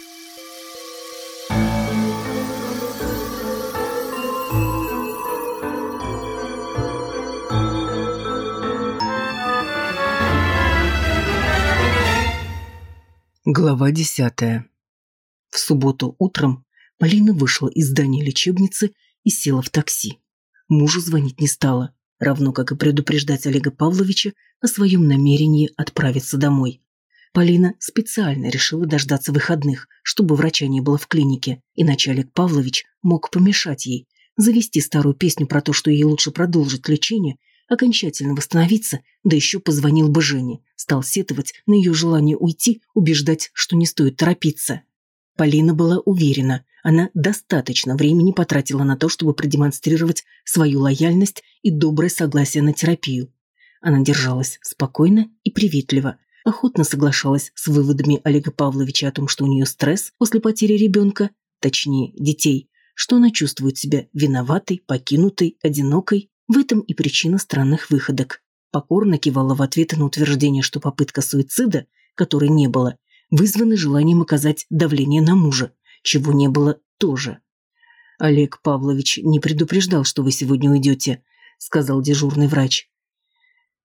Глава десятая. В субботу утром Полина вышла из здания лечебницы и села в такси. Мужу звонить не стала, равно как и предупреждать Олега Павловича о своем намерении отправиться домой. Полина специально решила дождаться выходных, чтобы врача не было в клинике, иначе Олег Павлович мог помешать ей, завести старую песню про то, что ей лучше продолжить лечение окончательно восстановиться, да еще позвонил бы Жене, стал сетовать на ее желание уйти, убеждать, что не стоит торопиться. Полина была уверена, она достаточно времени потратила на то, чтобы продемонстрировать свою лояльность и доброе согласие на терапию. Она держалась спокойно и приветливо, охотно соглашалась с выводами Олега Павловича о том, что у нее стресс после потери ребенка, точнее, детей, что она чувствует себя виноватой, покинутой, одинокой, в этом и причина странных выходок. Покорно кивала в ответ на утверждение, что попытка суицида, которой не было, вызвана желанием оказать давление на мужа, чего не было тоже. «Олег Павлович не предупреждал, что вы сегодня уйдете», — сказал дежурный врач.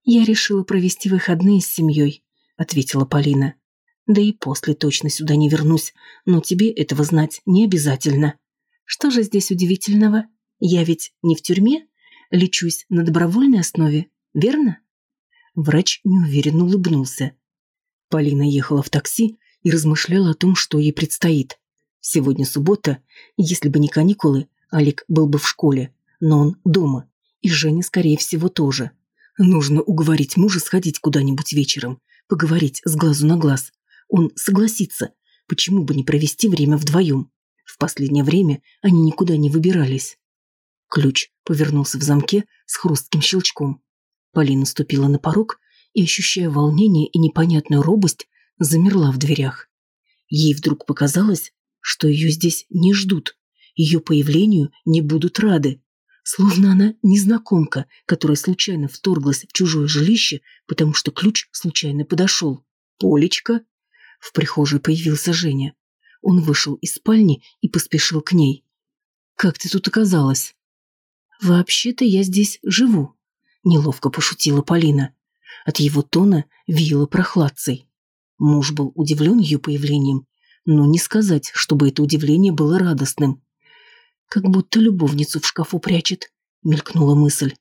«Я решила провести выходные с семьей», — ответила Полина. «Да и после точно сюда не вернусь, но тебе этого знать не обязательно. Что же здесь удивительного? Я ведь не в тюрьме?» лечусь на добровольной основе, верно?» Врач неуверенно улыбнулся. Полина ехала в такси и размышляла о том, что ей предстоит. Сегодня суббота, если бы не каникулы, Олег был бы в школе, но он дома, и Женя, скорее всего, тоже. Нужно уговорить мужа сходить куда-нибудь вечером, поговорить с глазу на глаз. Он согласится, почему бы не провести время вдвоем. В последнее время они никуда не выбирались. Ключ повернулся в замке с хрустким щелчком. Полина ступила на порог и, ощущая волнение и непонятную робость, замерла в дверях. Ей вдруг показалось, что ее здесь не ждут, ее появлению не будут рады. Словно она незнакомка, которая случайно вторглась в чужое жилище, потому что ключ случайно подошел. «Полечка?» В прихожей появился Женя. Он вышел из спальни и поспешил к ней. «Как ты тут оказалась?» «Вообще-то я здесь живу», — неловко пошутила Полина. От его тона веяло прохладцей. Муж был удивлен ее появлением, но не сказать, чтобы это удивление было радостным. «Как будто любовницу в шкафу прячет», — мелькнула мысль.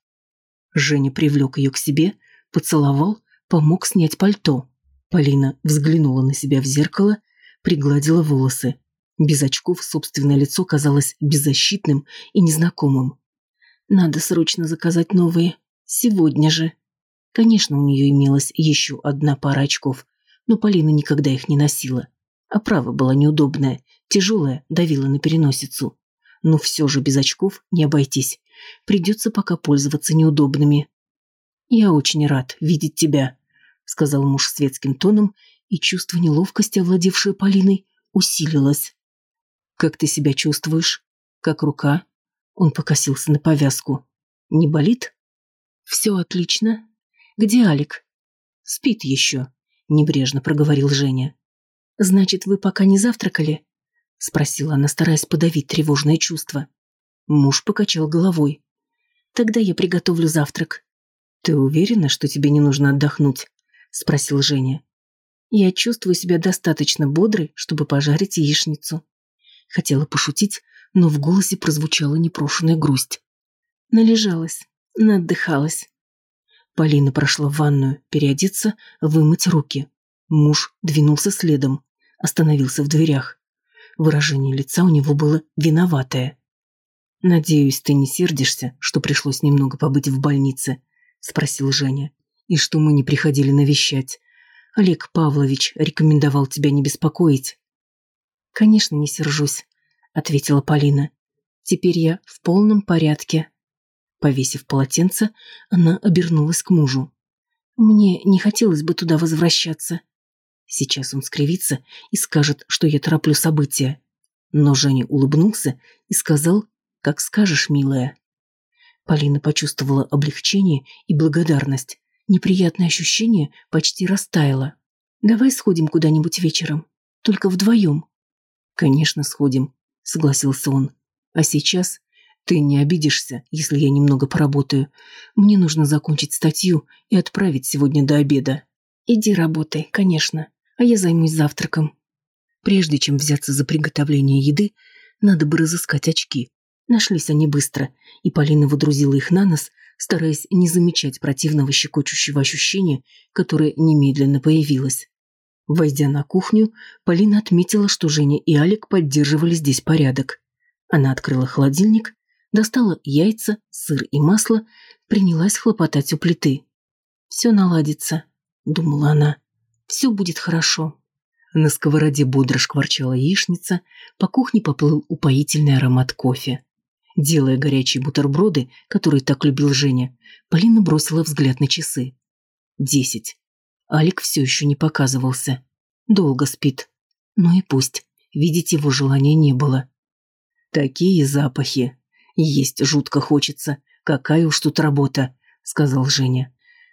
Женя привлек ее к себе, поцеловал, помог снять пальто. Полина взглянула на себя в зеркало, пригладила волосы. Без очков собственное лицо казалось беззащитным и незнакомым. Надо срочно заказать новые. Сегодня же. Конечно, у нее имелась еще одна пара очков, но Полина никогда их не носила. Оправа была неудобная, тяжелая, давила на переносицу. Но все же без очков не обойтись. Придется пока пользоваться неудобными. «Я очень рад видеть тебя», — сказал муж светским тоном, и чувство неловкости, овладевшее Полиной, усилилось. «Как ты себя чувствуешь? Как рука?» Он покосился на повязку. «Не болит?» «Все отлично. Где Алик?» «Спит еще», — небрежно проговорил Женя. «Значит, вы пока не завтракали?» — спросила она, стараясь подавить тревожное чувство. Муж покачал головой. «Тогда я приготовлю завтрак». «Ты уверена, что тебе не нужно отдохнуть?» — спросил Женя. «Я чувствую себя достаточно бодрой, чтобы пожарить яичницу». Хотела пошутить, но в голосе прозвучала непрошенная грусть. Належалась, наотдыхалась. Полина прошла в ванную, переодеться, вымыть руки. Муж двинулся следом, остановился в дверях. Выражение лица у него было виноватое. «Надеюсь, ты не сердишься, что пришлось немного побыть в больнице?» – спросил Женя. «И что мы не приходили навещать. Олег Павлович рекомендовал тебя не беспокоить». «Конечно, не сержусь. — ответила Полина. «Теперь я в полном порядке». Повесив полотенце, она обернулась к мужу. «Мне не хотелось бы туда возвращаться». Сейчас он скривится и скажет, что я тороплю события. Но Женя улыбнулся и сказал, «Как скажешь, милая». Полина почувствовала облегчение и благодарность. Неприятное ощущение почти растаяло. «Давай сходим куда-нибудь вечером. Только вдвоем», «Конечно, сходим», — согласился он. «А сейчас ты не обидишься, если я немного поработаю. Мне нужно закончить статью и отправить сегодня до обеда». «Иди работай, конечно, а я займусь завтраком». Прежде чем взяться за приготовление еды, надо бы разыскать очки. Нашлись они быстро, и Полина водрузила их на нос, стараясь не замечать противного щекочущего ощущения, которое немедленно появилось. Войдя на кухню, Полина отметила, что Женя и Алик поддерживали здесь порядок. Она открыла холодильник, достала яйца, сыр и масло, принялась хлопотать у плиты. «Все наладится», — думала она. «Все будет хорошо». На сковороде бодро шкварчала яичница, по кухне поплыл упоительный аромат кофе. Делая горячие бутерброды, которые так любил Женя, Полина бросила взгляд на часы. Десять. Алик все еще не показывался. Долго спит. Ну и пусть. Видеть его желания не было. Такие запахи. Есть жутко хочется. Какая уж тут работа, сказал Женя.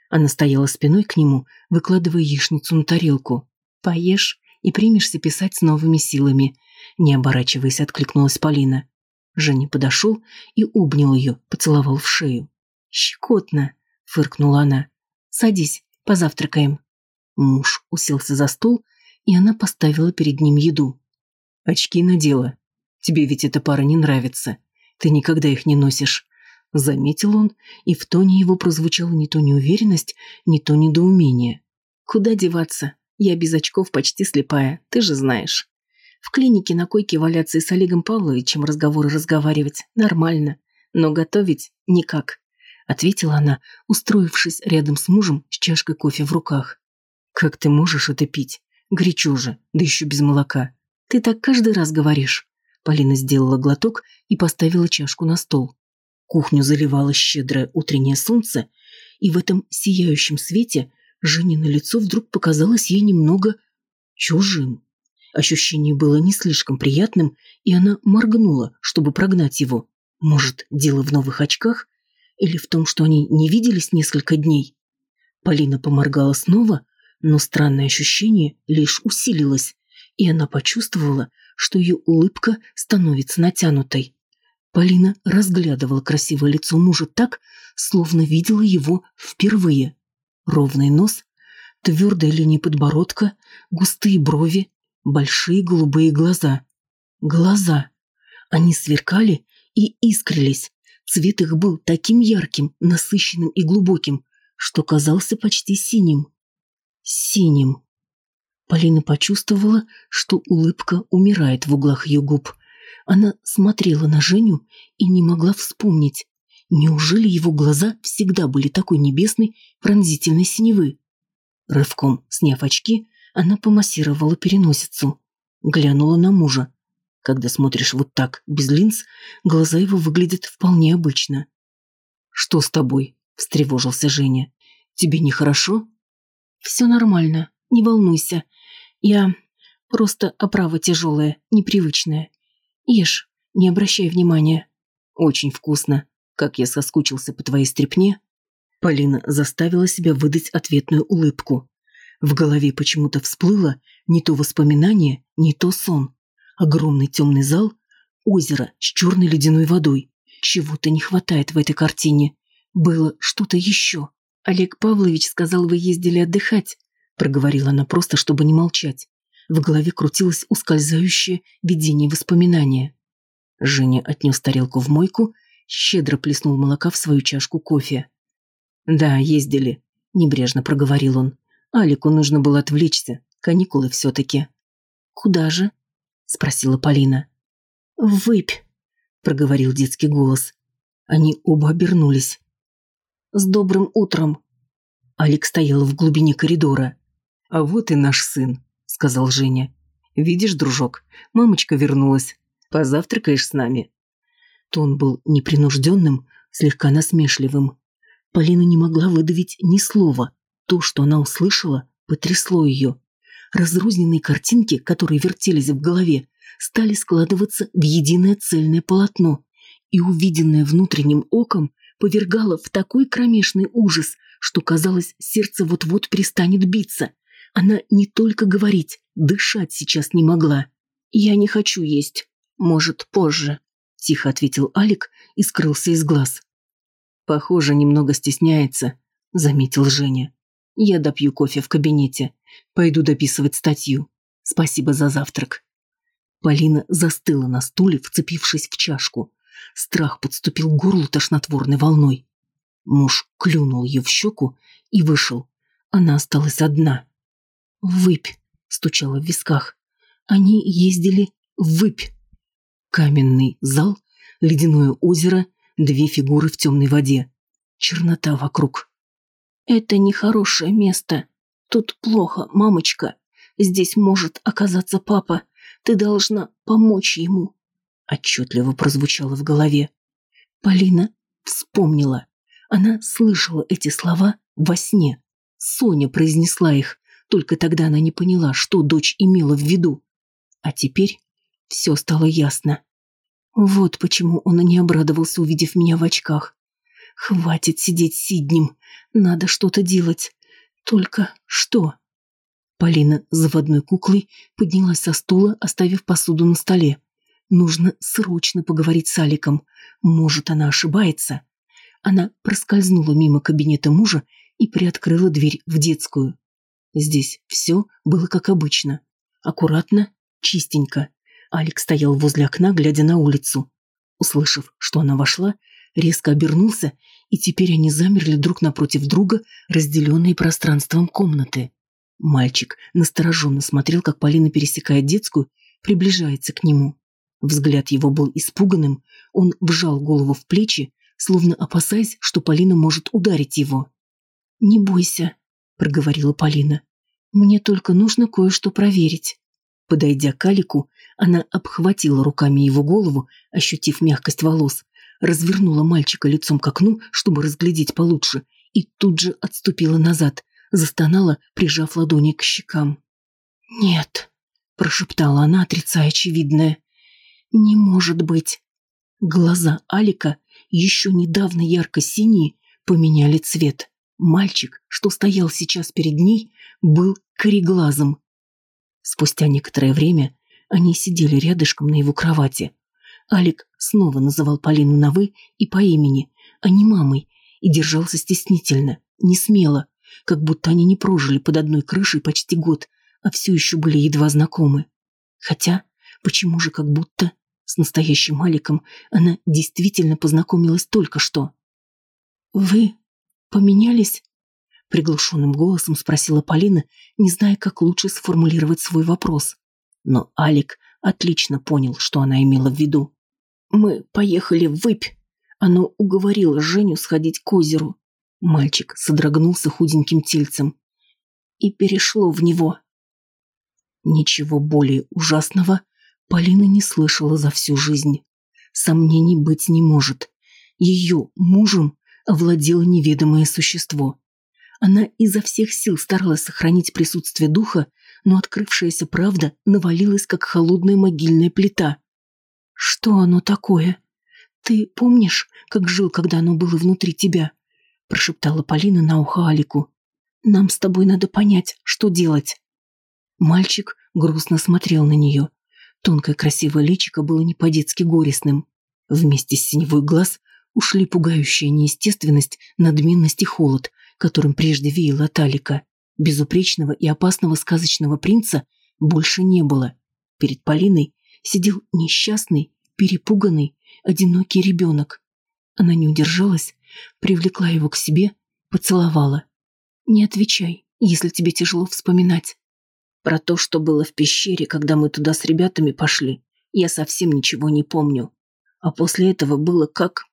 Она стояла спиной к нему, выкладывая яичницу на тарелку. Поешь и примешься писать с новыми силами. Не оборачиваясь, откликнулась Полина. Женя подошел и обнял ее, поцеловал в шею. «Щекотно!» — фыркнула она. «Садись, позавтракаем». Муж уселся за стол, и она поставила перед ним еду. «Очки надела. Тебе ведь эта пара не нравится. Ты никогда их не носишь». Заметил он, и в тоне его прозвучала не то неуверенность, не то недоумение. «Куда деваться? Я без очков почти слепая, ты же знаешь. В клинике на койке валяться и с Олегом Павловичем разговоры разговаривать нормально, но готовить никак», — ответила она, устроившись рядом с мужем с чашкой кофе в руках. «Как ты можешь это пить? Горячо же, да еще без молока. Ты так каждый раз говоришь». Полина сделала глоток и поставила чашку на стол. Кухню заливало щедрое утреннее солнце, и в этом сияющем свете Женина лицо вдруг показалось ей немного чужим. Ощущение было не слишком приятным, и она моргнула, чтобы прогнать его. Может, дело в новых очках? Или в том, что они не виделись несколько дней? Полина поморгала снова, но странное ощущение лишь усилилось, и она почувствовала, что ее улыбка становится натянутой. Полина разглядывала красивое лицо мужа так, словно видела его впервые ровный нос, твердая линия подбородка, густые брови, большие голубые глаза. Глаза. Они сверкали и искрились. Цвет их был таким ярким, насыщенным и глубоким, что казался почти синим. Синим. Полина почувствовала, что улыбка умирает в углах ее губ. Она смотрела на Женю и не могла вспомнить, Неужели его глаза всегда были такой небесной, пронзительной синевы? Рывком сняв очки, она помассировала переносицу. Глянула на мужа. Когда смотришь вот так, без линз, глаза его выглядят вполне обычно. «Что с тобой?» – встревожился Женя. «Тебе нехорошо?» «Все нормально, не волнуйся. Я просто оправа тяжелая, непривычная. Ешь, не обращай внимания. Очень вкусно как я соскучился по твоей стрепне, Полина заставила себя выдать ответную улыбку. В голове почему-то всплыло не то воспоминание, не то сон. Огромный темный зал, озеро с черной ледяной водой. Чего-то не хватает в этой картине. Было что-то еще. Олег Павлович сказал, вы ездили отдыхать, проговорила она просто, чтобы не молчать. В голове крутилось ускользающее видение воспоминания. Женя отнес тарелку в мойку щедро плеснул молока в свою чашку кофе. «Да, ездили», – небрежно проговорил он. «Алику нужно было отвлечься. Каникулы все-таки». «Куда же?» – спросила Полина. «Выпь», – проговорил детский голос. Они оба обернулись. «С добрым утром!» Алик стоял в глубине коридора. «А вот и наш сын», – сказал Женя. «Видишь, дружок, мамочка вернулась. Позавтракаешь с нами?» Тон был непринужденным, слегка насмешливым. Полина не могла выдавить ни слова. То, что она услышала, потрясло ее. Разрозненные картинки, которые вертелись в голове, стали складываться в единое цельное полотно, и увиденное внутренним оком повергало в такой кромешный ужас, что, казалось, сердце вот-вот перестанет биться. Она не только говорить, дышать сейчас не могла. «Я не хочу есть. Может, позже», – тихо ответил Алик и скрылся из глаз. «Похоже, немного стесняется», – заметил Женя. «Я допью кофе в кабинете. Пойду дописывать статью. Спасибо за завтрак». Полина застыла на стуле, вцепившись в чашку. Страх подступил к горлу тошнотворной волной. Муж клюнул ее в щеку и вышел. Она осталась одна. «Выпь!» — стучала в висках. Они ездили Выпь. Каменный зал, ледяное озеро, две фигуры в темной воде. Чернота вокруг. «Это нехорошее место. Тут плохо, мамочка. Здесь может оказаться папа. Ты должна помочь ему», — отчетливо прозвучало в голове. Полина вспомнила. Она слышала эти слова во сне. Соня произнесла их, только тогда она не поняла, что дочь имела в виду. А теперь все стало ясно. Вот почему он и не обрадовался, увидев меня в очках. Хватит сидеть сиднем, надо что-то делать. Только что? Полина заводной куклой поднялась со стула, оставив посуду на столе. Нужно срочно поговорить с Аликом. Может, она ошибается. Она проскользнула мимо кабинета мужа и приоткрыла дверь в детскую. Здесь все было как обычно. Аккуратно, чистенько. Алик стоял возле окна, глядя на улицу. Услышав, что она вошла, резко обернулся, и теперь они замерли друг напротив друга, разделенные пространством комнаты. Мальчик настороженно смотрел, как Полина пересекает детскую, приближается к нему. Взгляд его был испуганным, он вжал голову в плечи, словно опасаясь, что Полина может ударить его. «Не бойся», — проговорила Полина. «Мне только нужно кое-что проверить». Подойдя к Алику, она обхватила руками его голову, ощутив мягкость волос, развернула мальчика лицом к окну, чтобы разглядеть получше, и тут же отступила назад, застонала, прижав ладони к щекам. «Нет», — прошептала она, отрицая очевидное. «Не может быть». Глаза Алика, еще недавно ярко-синие, поменяли цвет. Мальчик, что стоял сейчас перед ней, был кореглазым. Спустя некоторое время они сидели рядышком на его кровати. Алик снова называл Полину на «вы» и по имени, а не мамой, и держался стеснительно, не смело, как будто они не прожили под одной крышей почти год, а все еще были едва знакомы. Хотя, почему же как будто с настоящим Аликом она действительно познакомилась только что? «Вы поменялись?» Приглушенным голосом спросила Полина, не зная, как лучше сформулировать свой вопрос. Но Алик отлично понял, что она имела в виду. «Мы поехали в Выпь. Оно уговорило Женю сходить к озеру. Мальчик содрогнулся худеньким тельцем и перешло в него. Ничего более ужасного Полина не слышала за всю жизнь. Сомнений быть не может. Ее мужем овладело неведомое существо. Она изо всех сил старалась сохранить присутствие духа, но открывшаяся правда навалилась, как холодная могильная плита. «Что оно такое? Ты помнишь, как жил, когда оно было внутри тебя?» прошептала Полина на ухо Алику. «Нам с тобой надо понять, что делать». Мальчик грустно смотрел на нее. Тонкое красивое личико было не по-детски горестным. Вместе с синевой глаз ушли пугающая неестественность, надменность и холод, которым прежде веяла от Алика. Безупречного и опасного сказочного принца больше не было. Перед Полиной сидел несчастный, перепуганный, одинокий ребенок. Она не удержалась привлекла его к себе, поцеловала. «Не отвечай, если тебе тяжело вспоминать. Про то, что было в пещере, когда мы туда с ребятами пошли, я совсем ничего не помню. А после этого было как...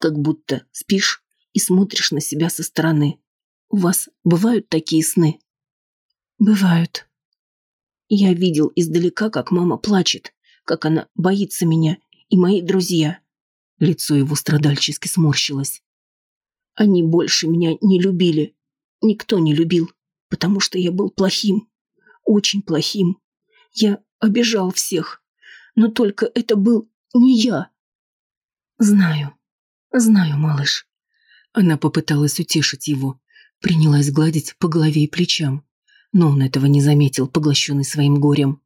как будто спишь и смотришь на себя со стороны. У вас бывают такие сны?» «Бывают», я видел издалека, как мама плачет, как она боится меня и мои друзья. Лицо его страдальчески сморщилось. Они больше меня не любили. Никто не любил, потому что я был плохим. Очень плохим. Я обижал всех. Но только это был не я. Знаю. Знаю, малыш. Она попыталась утешить его. Принялась гладить по голове и плечам. Но он этого не заметил, поглощенный своим горем.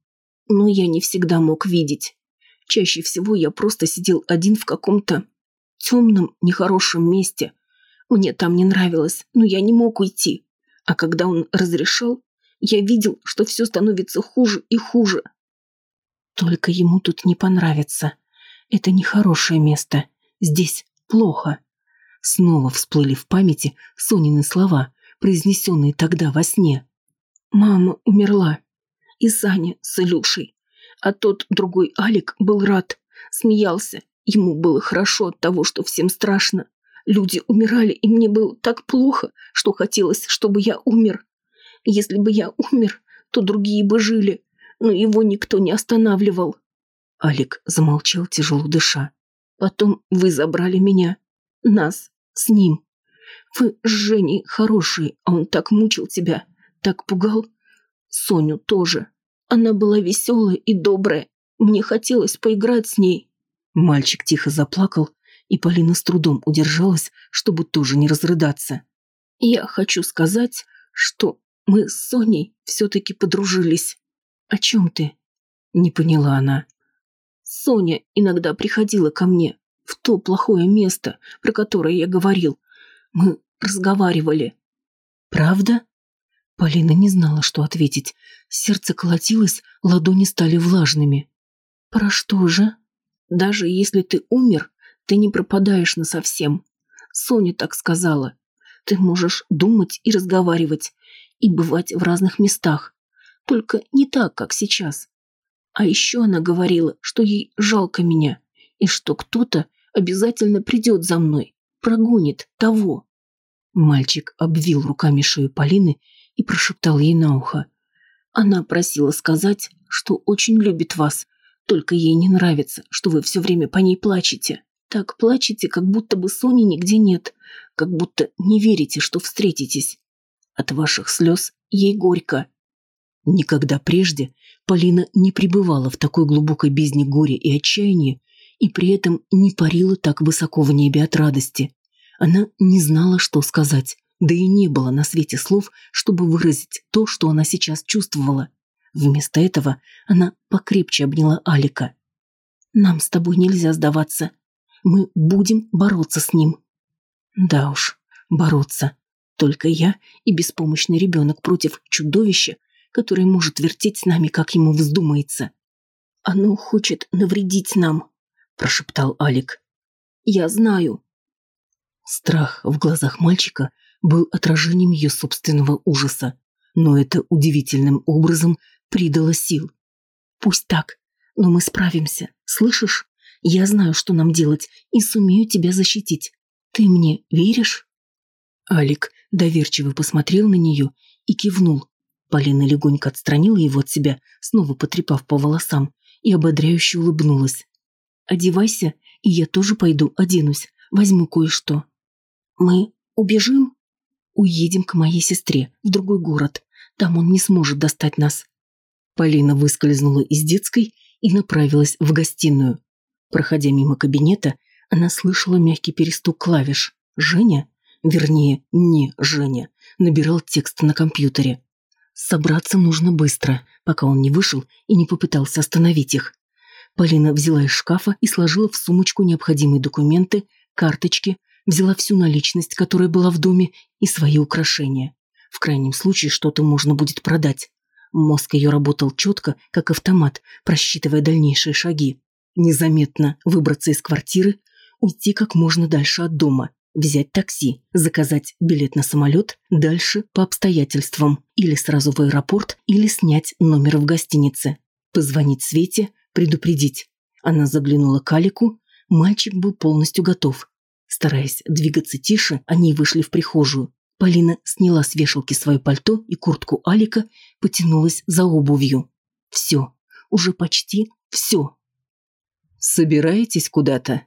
но я не всегда мог видеть. Чаще всего я просто сидел один в каком-то темном, нехорошем месте. Мне там не нравилось, но я не мог уйти. А когда он разрешал, я видел, что все становится хуже и хуже. Только ему тут не понравится. Это нехорошее место. Здесь плохо. Снова всплыли в памяти Сонины слова, произнесенные тогда во сне. «Мама умерла. И Саня с Илюшей. А тот другой Алик был рад, смеялся. Ему было хорошо от того, что всем страшно. Люди умирали, и мне было так плохо, что хотелось, чтобы я умер. Если бы я умер, то другие бы жили, но его никто не останавливал. Алик замолчал, тяжело дыша. Потом вы забрали меня. Нас. С ним. Вы с Женей хорошие, а он так мучил тебя, так пугал. Соню тоже. Она была веселая и добрая. Мне хотелось поиграть с ней. Мальчик тихо заплакал, и Полина с трудом удержалась, чтобы тоже не разрыдаться. Я хочу сказать, что мы с Соней все-таки подружились. О чем ты? Не поняла она. Соня иногда приходила ко мне в то плохое место, про которое я говорил. Мы разговаривали. Правда? Полина не знала, что ответить. Сердце колотилось, ладони стали влажными. Про что же? Даже если ты умер, ты не пропадаешь насовсем. Соня так сказала. Ты можешь думать и разговаривать, и бывать в разных местах. Только не так, как сейчас. А еще она говорила, что ей жалко меня, и что кто-то обязательно придет за мной, прогонит того. Мальчик обвил руками шею Полины и прошептал ей на ухо. Она просила сказать, что очень любит вас, только ей не нравится, что вы все время по ней плачете. Так плачете, как будто бы Сони нигде нет, как будто не верите, что встретитесь. От ваших слез ей горько. Никогда прежде Полина не пребывала в такой глубокой бездне горя и отчаяния, и при этом не парила так высоко в небе от радости. Она не знала, что сказать, да и не было на свете слов, чтобы выразить то, что она сейчас чувствовала. Вместо этого она покрепче обняла Алика. «Нам с тобой нельзя сдаваться. Мы будем бороться с ним». «Да уж, бороться. Только я и беспомощный ребенок против чудовища, которое может вертеть с нами, как ему вздумается. Оно хочет навредить нам, прошептал Алик. Я знаю. Страх в глазах мальчика был отражением ее собственного ужаса, но это удивительным образом придало сил. Пусть так, но мы справимся, слышишь? Я знаю, что нам делать, и сумею тебя защитить. Ты мне веришь? Алик доверчиво посмотрел на нее и кивнул. Полина легонько отстранила его от себя, снова потрепав по волосам, и ободряюще улыбнулась. «Одевайся, и я тоже пойду оденусь, возьму кое-что». «Мы убежим?» «Уедем к моей сестре, в другой город. Там он не сможет достать нас». Полина выскользнула из детской и направилась в гостиную. Проходя мимо кабинета, она слышала мягкий перестук клавиш. Женя вернее, не Женя, набирал текст на компьютере. Собраться нужно быстро, пока он не вышел и не попытался остановить их. Полина взяла из шкафа и сложила в сумочку необходимые документы, карточки, взяла всю наличность, которая была в доме, и свои украшения. В крайнем случае что-то можно будет продать. Мозг ее работал четко, как автомат, просчитывая дальнейшие шаги. Незаметно выбраться из квартиры, уйти как можно дальше от дома, взять такси, заказать билет на самолет, дальше по обстоятельствам, или сразу в аэропорт, или снять номер в гостинице. Позвонить Свете, предупредить. Она заглянула к Алику, мальчик был полностью готов. Стараясь двигаться тише, они вышли в прихожую. Полина сняла с вешалки свое пальто и куртку Алика, потянулась за обувью. Все, уже почти все. «Собираетесь куда-то?»